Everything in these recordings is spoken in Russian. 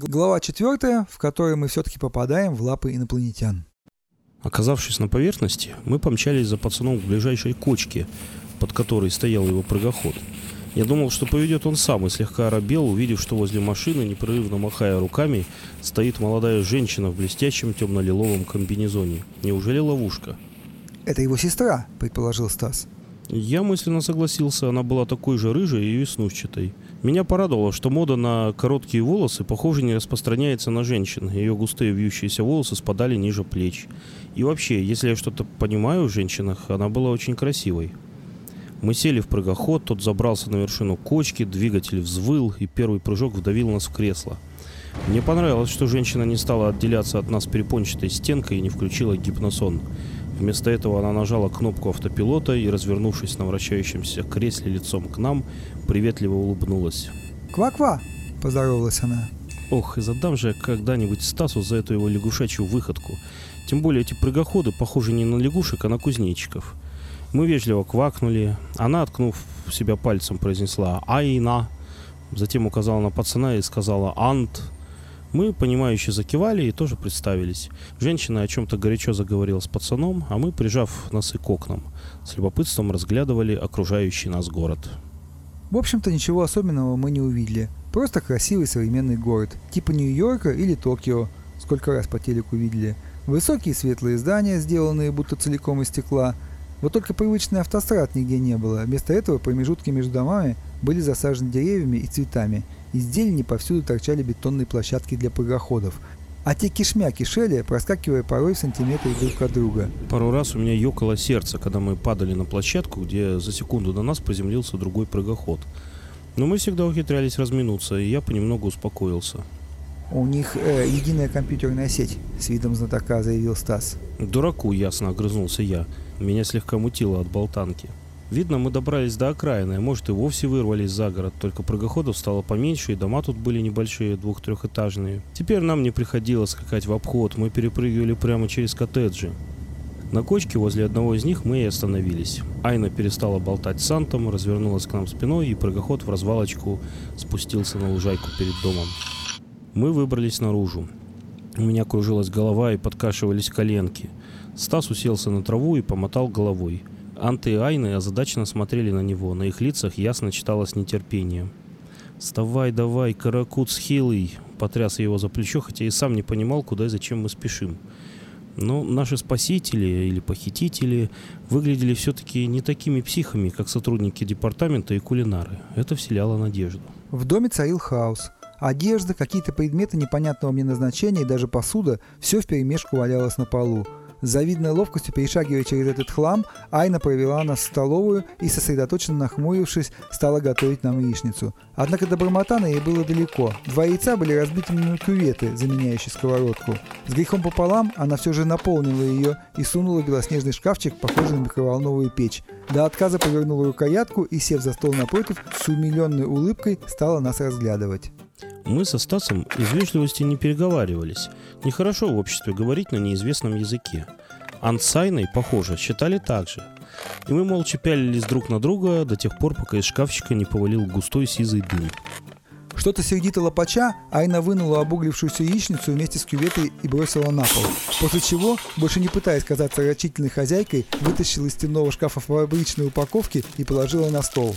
Глава четвертая, в которой мы все-таки попадаем в лапы инопланетян. Оказавшись на поверхности, мы помчались за пацаном к ближайшей кочке, под которой стоял его прыгоход. Я думал, что поведет он сам, и слегка оробел, увидев, что возле машины, непрерывно махая руками, стоит молодая женщина в блестящем темно-лиловом комбинезоне. Неужели ловушка? «Это его сестра», — предположил Стас. Я мысленно согласился, она была такой же рыжей и веснушчатой. Меня порадовало, что мода на короткие волосы, похоже, не распространяется на женщин. Ее густые вьющиеся волосы спадали ниже плеч. И вообще, если я что-то понимаю в женщинах, она была очень красивой. Мы сели в прыгоход, тот забрался на вершину кочки, двигатель взвыл, и первый прыжок вдавил нас в кресло. Мне понравилось, что женщина не стала отделяться от нас перепончатой стенкой и не включила гипносон. Вместо этого она нажала кнопку автопилота и, развернувшись на вращающемся кресле лицом к нам, приветливо улыбнулась. «Ква-ква!» – поздоровалась она. Ох, и задам же когда-нибудь Стасу за эту его лягушачью выходку. Тем более эти прыгоходы похожи не на лягушек, а на кузнечиков. Мы вежливо квакнули. Она, откнув себя пальцем, произнесла «Айна». Затем указала на пацана и сказала «Ант». Мы, понимающе закивали и тоже представились. Женщина о чем-то горячо заговорила с пацаном, а мы, прижав носы к окнам, с любопытством разглядывали окружающий нас город. В общем-то, ничего особенного мы не увидели. Просто красивый современный город, типа Нью-Йорка или Токио, сколько раз по телеку видели. Высокие светлые здания, сделанные будто целиком из стекла. Вот только привычный автострад нигде не было. Вместо этого промежутки между домами были засажены деревьями и цветами – из зелени повсюду торчали бетонные площадки для прыгоходов, а те кишмя кишели, проскакивая порой в сантиметры друг от друга. Пару раз у меня ёкало сердце, когда мы падали на площадку, где за секунду до нас приземлился другой прыгоход. Но мы всегда ухитрялись разминуться, и я понемногу успокоился. «У них э, единая компьютерная сеть», — с видом знатока заявил Стас. «Дураку», — ясно огрызнулся я. Меня слегка мутило от болтанки. Видно, мы добрались до окраины, а может и вовсе вырвались за город, только прыгоходов стало поменьше, и дома тут были небольшие, двух-трехэтажные. Теперь нам не приходилось скакать в обход, мы перепрыгивали прямо через коттеджи. На кочке возле одного из них мы и остановились. Айна перестала болтать с Сантом, развернулась к нам спиной, и прыгоход в развалочку спустился на лужайку перед домом. Мы выбрались наружу. У меня кружилась голова и подкашивались коленки. Стас уселся на траву и помотал головой. Анты и Айны озадаченно смотрели на него, на их лицах ясно читалось нетерпение. «Вставай, давай, каракут хилый!» — потряс его за плечо, хотя и сам не понимал, куда и зачем мы спешим. Но наши спасители или похитители выглядели все-таки не такими психами, как сотрудники департамента и кулинары. Это вселяло надежду. В доме царил хаос. Одежда, какие-то предметы непонятного мне назначения и даже посуда – все вперемешку валялось на полу. Завидной ловкостью перешагивая через этот хлам, Айна провела нас в столовую и, сосредоточенно нахмурившись, стала готовить нам яичницу. Однако до Барматана ей было далеко. Два яйца были разбиты на кюветы, заменяющие сковородку. С грехом пополам она все же наполнила ее и сунула в белоснежный шкафчик, похожий на микроволновую печь. До отказа повернула рукоятку и, сев за стол напротив, с умиленной улыбкой стала нас разглядывать. Мы со Стасом из вежливости не переговаривались. Нехорошо в обществе говорить на неизвестном языке. Ан с Айной, похоже, считали так же. И мы молча пялились друг на друга до тех пор, пока из шкафчика не повалил густой сизый дым. Что-то сердито лопача, Айна вынула обуглившуюся яичницу вместе с кюветой и бросила на пол. После чего, больше не пытаясь казаться рачительной хозяйкой, вытащила из стенного шкафа фабричные упаковки и положила на стол.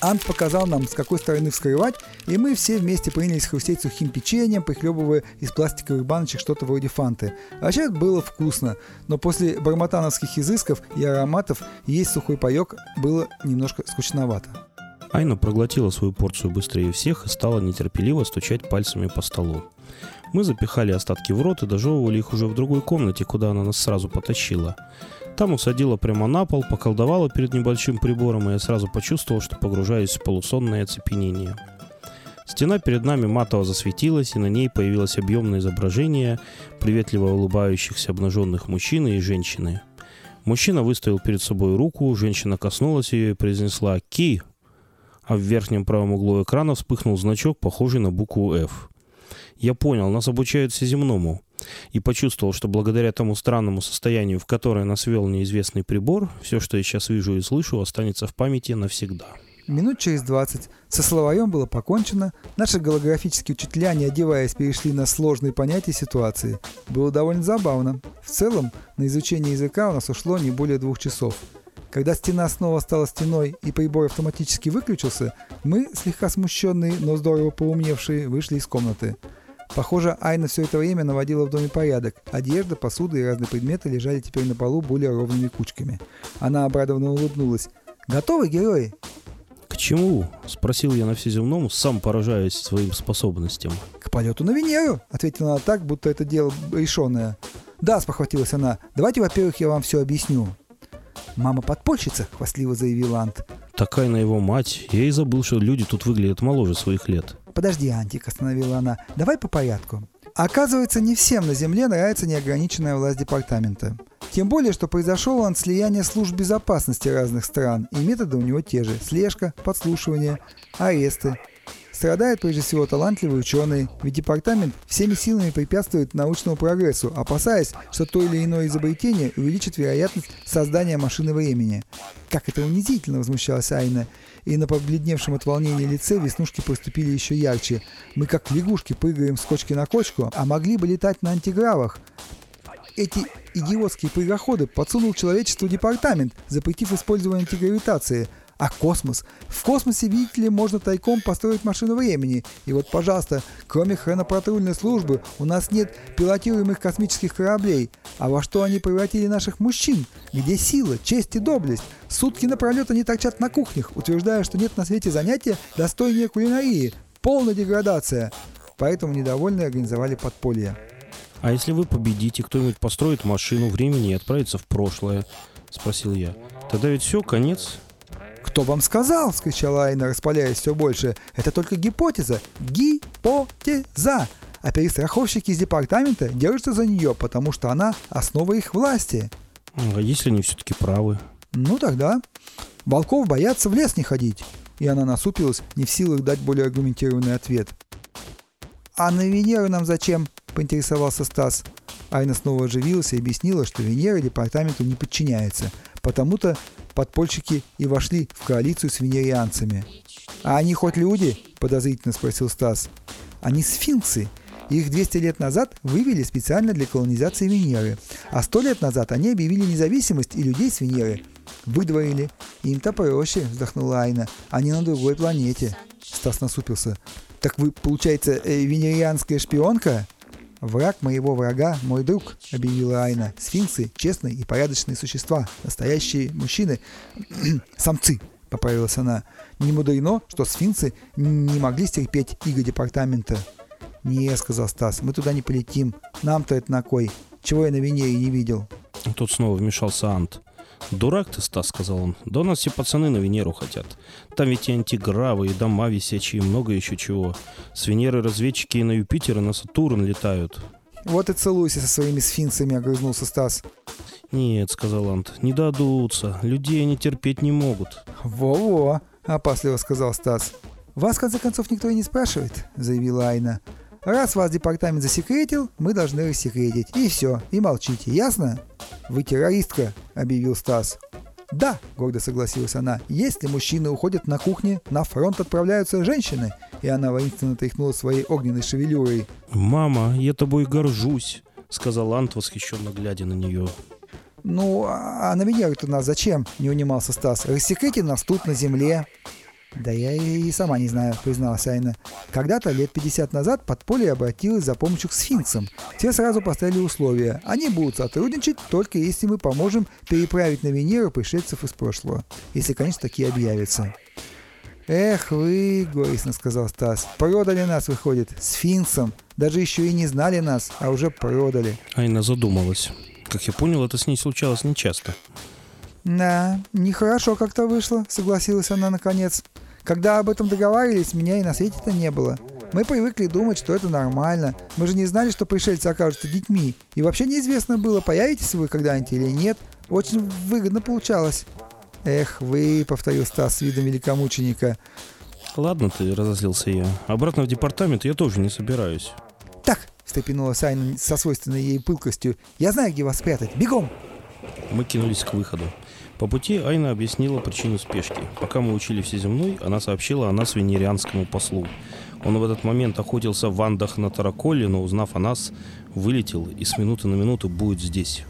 Ант показал нам, с какой стороны вскрывать, и мы все вместе принялись хрустеть сухим печеньем, прихлебывая из пластиковых баночек что-то вроде фанты. Вообще было вкусно, но после барматановских изысков и ароматов есть сухой паек было немножко скучновато. Айна проглотила свою порцию быстрее всех и стала нетерпеливо стучать пальцами по столу. Мы запихали остатки в рот и дожевывали их уже в другой комнате, куда она нас сразу потащила. Там усадила прямо на пол, поколдовала перед небольшим прибором, и я сразу почувствовал, что погружаюсь в полусонное оцепенение. Стена перед нами матово засветилась, и на ней появилось объемное изображение приветливо улыбающихся обнаженных мужчины и женщины. Мужчина выставил перед собой руку, женщина коснулась ее и произнесла «Ки!», а в верхнем правом углу экрана вспыхнул значок, похожий на букву «Ф». Я понял, нас обучают всеземному и почувствовал, что благодаря тому странному состоянию, в которое нас вел неизвестный прибор, все, что я сейчас вижу и слышу, останется в памяти навсегда. Минут через двадцать со словарем было покончено, наши голографические учителя, не одеваясь, перешли на сложные понятия ситуации. Было довольно забавно. В целом, на изучение языка у нас ушло не более двух часов. Когда стена снова стала стеной и прибор автоматически выключился, мы, слегка смущенные, но здорово поумневшие, вышли из комнаты. Похоже, Айна все это время наводила в доме порядок. Одежда, посуда и разные предметы лежали теперь на полу более ровными кучками. Она обрадованно улыбнулась. «Готовы, герои?» «К чему?» — спросил я на всеземном, сам поражаясь своим способностям. «К полету на Венеру», — ответила она так, будто это дело решенное. «Да», — спохватилась она, — «давайте, во-первых, я вам все объясню». «Мама подпольщица», — хвастливо заявил Ант. Такая на его мать. Я и забыл, что люди тут выглядят моложе своих лет. «Подожди, Антик», — остановила она, — «давай по порядку». Оказывается, не всем на Земле нравится неограниченная власть департамента. Тем более, что произошел он слияние служб безопасности разных стран, и методы у него те же – слежка, подслушивание, аресты. Страдают прежде всего талантливые ученые, ведь департамент всеми силами препятствует научному прогрессу, опасаясь, что то или иное изобретение увеличит вероятность создания машины времени. Как это унизительно, возмущалась Айна, и на побледневшем от волнения лице веснушки проступили еще ярче. Мы как лягушки прыгаем с кочки на кочку, а могли бы летать на антигравах. Эти идиотские прыгоходы подсунул человечеству департамент, запретив использование антигравитации – а космос? В космосе, видите ли, можно тайком построить машину времени. И вот, пожалуйста, кроме хронопатрульной службы, у нас нет пилотируемых космических кораблей. А во что они превратили наших мужчин? Где сила, честь и доблесть? Сутки напролет они торчат на кухнях, утверждая, что нет на свете занятия достойнее кулинарии. Полная деградация. Поэтому недовольные организовали подполье. «А если вы победите, кто-нибудь построит машину времени и отправится в прошлое?» — спросил я. «Тогда ведь все, конец. «Кто вам сказал?» – вскричала Айна, распаляясь все больше. «Это только гипотеза. Гипотеза!» А перестраховщики из департамента держатся за нее, потому что она – основа их власти. А если они все-таки правы? Ну тогда. Волков боятся в лес не ходить. И она насупилась, не в силах дать более аргументированный ответ. «А на Венеру нам зачем?» – поинтересовался Стас. Айна снова оживилась и объяснила, что Венера департаменту не подчиняется. Потому-то подпольщики и вошли в коалицию с венерианцами. «А они хоть люди?» – подозрительно спросил Стас. «Они сфинксы. Их 200 лет назад вывели специально для колонизации Венеры. А 100 лет назад они объявили независимость и людей с Венеры. Выдворили. Им-то проще, вздохнула Айна. Они на другой планете. Стас насупился. Так вы, получается, э, венерианская шпионка? «Враг моего врага – мой друг», – объявила Айна. «Сфинксы – честные и порядочные существа, настоящие мужчины, самцы», – поправилась она. «Не мудрено, что сфинксы не могли стерпеть иго департамента». «Не», – сказал Стас, – «мы туда не полетим. Нам-то это на кой? Чего я на Венере не видел?» Тут снова вмешался Ант. «Дурак ты, Стас», — сказал он. «Да у нас все пацаны на Венеру хотят. Там ведь и антигравы, и дома висячие, и много еще чего. С Венеры разведчики и на Юпитер, и на Сатурн летают». «Вот и целуйся со своими сфинксами», — огрызнулся Стас. «Нет», — сказал Ант, — «не дадутся. Людей они терпеть не могут». «Во-во», — опасливо сказал Стас. «Вас, в конце концов, никто и не спрашивает», — заявила Айна. «Раз вас департамент засекретил, мы должны рассекретить. И все, и молчите, ясно?» «Вы террористка», — объявил Стас. «Да», — гордо согласилась она, — «если мужчины уходят на кухне, на фронт отправляются женщины». И она воинственно тряхнула своей огненной шевелюрой. «Мама, я тобой горжусь», — сказал Ант, восхищенно глядя на нее. «Ну, а на Венеру-то нас зачем?» — не унимался Стас. «Рассекрете нас тут, на земле». «Да я и сама не знаю», — призналась Айна. «Когда-то, лет 50 назад, подполье обратилось за помощью к сфинксам. Те сразу поставили условия. Они будут сотрудничать, только если мы поможем переправить на Венеру пришельцев из прошлого. Если, конечно, такие объявятся». «Эх вы», — горестно сказал Стас, — «продали нас, выходит, сфинксом. Даже еще и не знали нас, а уже продали». Айна задумалась. Как я понял, это с ней случалось нечасто. «Да, нехорошо как-то вышло», — согласилась она наконец. «Когда об этом договаривались, меня и на свете-то не было. Мы привыкли думать, что это нормально. Мы же не знали, что пришельцы окажутся детьми. И вообще неизвестно было, появитесь вы когда-нибудь или нет. Очень выгодно получалось». «Эх вы», — повторил Стас с видом великомученика. «Ладно ты», — разозлился я. «Обратно в департамент я тоже не собираюсь». «Так», — встрепенулась Айна со свойственной ей пылкостью, — «я знаю, где вас спрятать. Бегом!» Мы кинулись к выходу. По пути Айна объяснила причину спешки. Пока мы учили всеземной, она сообщила о нас венерианскому послу. Он в этот момент охотился в Андах на Тараколе, но узнав о нас, вылетел и с минуты на минуту будет здесь.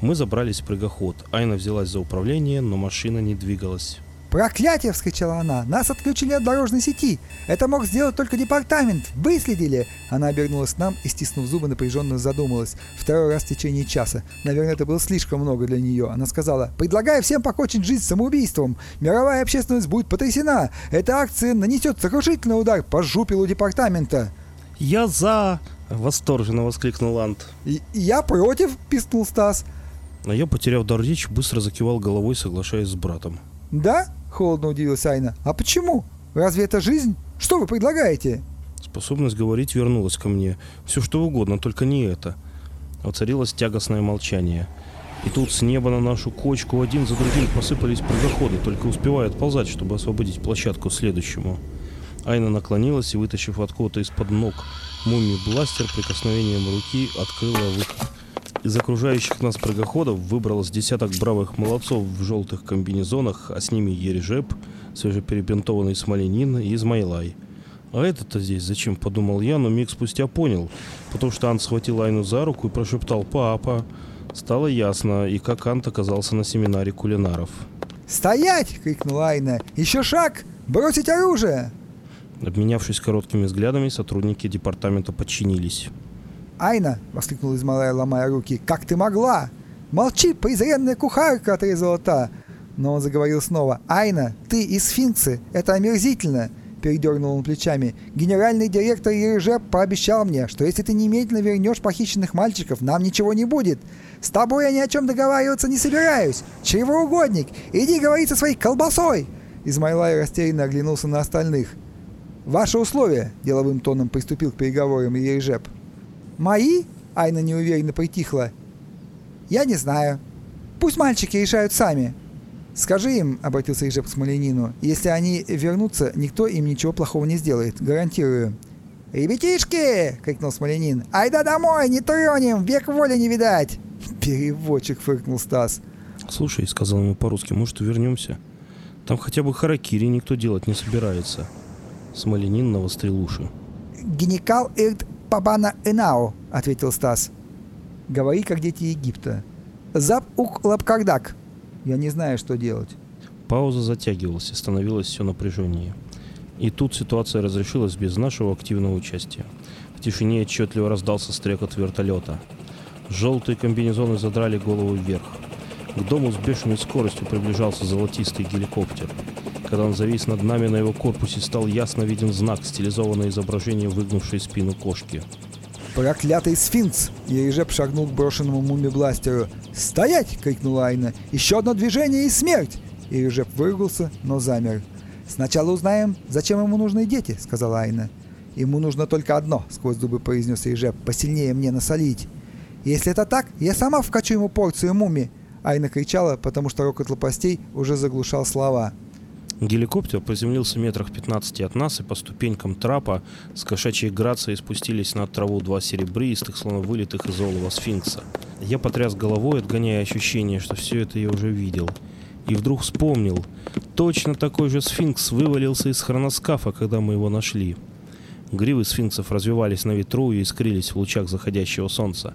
Мы забрались в прыгоход. Айна взялась за управление, но машина не двигалась. «Проклятие!» — вскричала она. «Нас отключили от дорожной сети! Это мог сделать только департамент! Выследили!» Она обернулась к нам и, стиснув зубы, напряженно задумалась. Второй раз в течение часа. Наверное, это было слишком много для нее. Она сказала, «Предлагаю всем покончить жизнь самоубийством! Мировая общественность будет потрясена! Эта акция нанесет сокрушительный удар по жупелу департамента!» «Я за!» — восторженно воскликнул Ант. «Я против!» — пискнул Стас. А я, потеряв дар речи, быстро закивал головой, соглашаясь с братом. «Да?» — холодно удивилась Айна. «А почему? Разве это жизнь? Что вы предлагаете?» Способность говорить вернулась ко мне. Все что угодно, только не это. Воцарилось тягостное молчание. И тут с неба на нашу кочку один за другим посыпались прыгоходы, только успевая отползать, чтобы освободить площадку следующему. Айна наклонилась и, вытащив откуда-то из-под ног мумий бластер, прикосновением руки открыла выход. Из окружающих нас прыгоходов выбралось десяток бравых молодцов в желтых комбинезонах, а с ними Ережеп, свежеперебинтованный Смоленин и Измайлай. А это-то здесь зачем, подумал я, но миг спустя понял, потому что Ант схватил Айну за руку и прошептал «Папа». Стало ясно, и как Ант оказался на семинаре кулинаров. «Стоять!» — крикнула Айна. «Еще шаг! Бросить оружие!» Обменявшись короткими взглядами, сотрудники департамента подчинились. «Айна!» — воскликнул Измалай, ломая руки. «Как ты могла?» «Молчи, презренная кухарка!» — отрезала та. Но он заговорил снова. «Айна, ты и сфинксы! Это омерзительно!» Передернул он плечами. «Генеральный директор Ережеп пообещал мне, что если ты немедленно вернешь похищенных мальчиков, нам ничего не будет. С тобой я ни о чем договариваться не собираюсь. Чревоугодник! Иди говори со своей колбасой!» Измайлай растерянно оглянулся на остальных. «Ваши условия!» – деловым тоном приступил к переговорам Ережеп. «Мои?» – Айна неуверенно притихла. «Я не знаю. Пусть мальчики решают сами». «Скажи им», — обратился Ижеп к Смоленину, — «если они вернутся, никто им ничего плохого не сделает, гарантирую». «Ребятишки!» — крикнул Смоленин. «Айда домой, не тронем, век воли не видать!» «Переводчик!» — фыркнул Стас. «Слушай», — сказал ему по-русски, — «может, вернемся? Там хотя бы харакири никто делать не собирается». Смоленин навострил уши. «Геникал ирт пабана энау», — ответил Стас. «Говори, как дети Египта». «Зап ук лапкардак». Я не знаю, что делать. Пауза затягивалась и становилось все напряженнее. И тут ситуация разрешилась без нашего активного участия. В тишине отчетливо раздался стрекот вертолета. Желтые комбинезоны задрали голову вверх. К дому с бешеной скоростью приближался золотистый геликоптер. Когда он завис над нами, на его корпусе стал ясно виден знак, стилизованное изображение выгнувшей спину кошки. «Проклятый сфинкс!» Ережеп шагнул к брошенному муми-бластеру. «Стоять!» — крикнула Айна. «Еще одно движение и смерть!» Ережеп выругался, но замер. «Сначала узнаем, зачем ему нужны дети», — сказала Айна. «Ему нужно только одно», — сквозь зубы произнес Ережеп, — «посильнее мне насолить». «Если это так, я сама вкачу ему порцию муми!» Айна кричала, потому что рокот лопастей уже заглушал слова. Геликоптер приземлился метрах 15 от нас, и по ступенькам трапа с кошачьей грацией спустились на траву два серебристых, словно вылитых из олова сфинкса. Я потряс головой, отгоняя ощущение, что все это я уже видел. И вдруг вспомнил. Точно такой же сфинкс вывалился из хроноскафа, когда мы его нашли. Гривы сфинксов развивались на ветру и искрились в лучах заходящего солнца.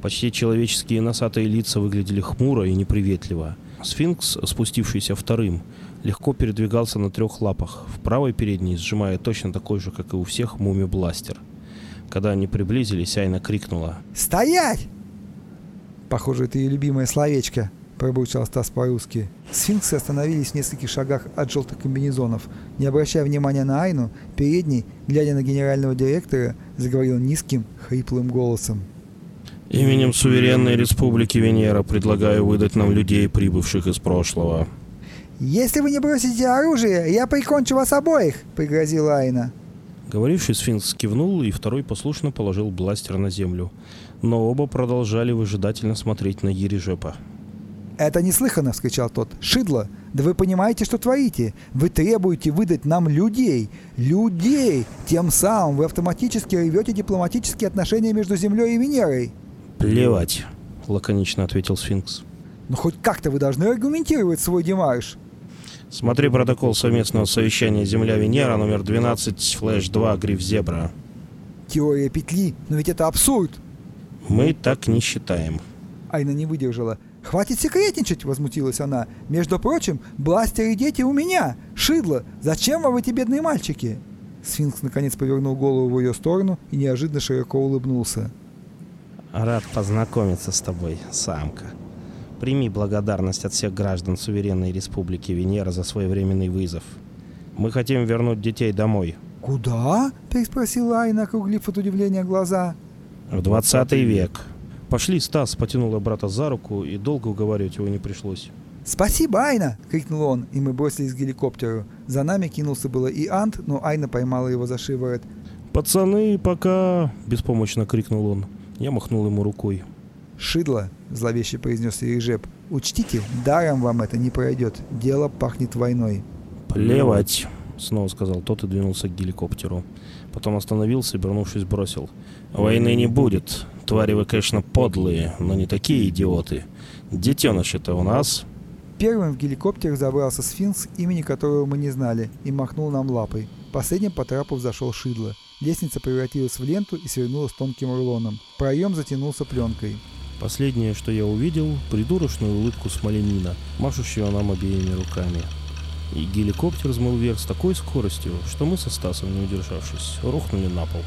Почти человеческие носатые лица выглядели хмуро и неприветливо. Сфинкс, спустившийся вторым, легко передвигался на трех лапах, в правой передней сжимая точно такой же, как и у всех, муми-бластер. Когда они приблизились, Айна крикнула «Стоять!» «Похоже, это ее любимое словечко», — пробурчал Стас по-русски. Сфинксы остановились в нескольких шагах от желтых комбинезонов. Не обращая внимания на Айну, передний, глядя на генерального директора, заговорил низким, хриплым голосом. «Именем суверенной республики Венера предлагаю выдать нам людей, прибывших из прошлого». «Если вы не бросите оружие, я прикончу вас обоих!» — пригрозила Айна. Говоривший сфинкс кивнул, и второй послушно положил бластер на землю. Но оба продолжали выжидательно смотреть на Ережепа. «Это неслыханно!» — вскричал тот. «Шидло! Да вы понимаете, что творите? Вы требуете выдать нам людей! Людей! Тем самым вы автоматически рвете дипломатические отношения между Землей и Венерой!» «Плевать!» — лаконично ответил сфинкс. Но хоть как-то вы должны аргументировать свой демарш. Смотри протокол совместного совещания Земля-Венера номер 12, флэш 2, гриф Зебра. Теория петли, но ведь это абсурд. Мы так не считаем. Айна не выдержала. «Хватит секретничать!» — возмутилась она. «Между прочим, бластеры дети у меня! Шидло! Зачем вам эти бедные мальчики?» Сфинкс наконец повернул голову в ее сторону и неожиданно широко улыбнулся. Рад познакомиться с тобой, самка. Прими благодарность от всех граждан суверенной республики Венера за своевременный вызов. Мы хотим вернуть детей домой. «Куда?» — переспросила Айна, округлив от удивления глаза. В 20 век. Пошли, Стас потянула брата за руку, и долго уговаривать его не пришлось. «Спасибо, Айна!» — крикнул он, и мы бросились к геликоптеру. За нами кинулся было и Ант, но Айна поймала его за шиворот. «Пацаны, пока!» — беспомощно крикнул он. Я махнул ему рукой. «Шидло!» — зловеще произнес Ережеп. «Учтите, даром вам это не пройдет. Дело пахнет войной». «Плевать!» — снова сказал тот и двинулся к геликоптеру. Потом остановился и, вернувшись, бросил. «Войны не будет. Твари вы, конечно, подлые, но не такие идиоты. Детеныши-то у нас...» Первым в геликоптер забрался сфинкс, имени которого мы не знали, и махнул нам лапой. Последним по трапу взошел Шидло. Лестница превратилась в ленту и свернулась тонким рулоном. Проем затянулся пленкой. Последнее, что я увидел, придурочную улыбку Смоленина, машущего нам обеими руками. И геликоптер взмыл вверх с такой скоростью, что мы со Стасом, не удержавшись, рухнули на пол.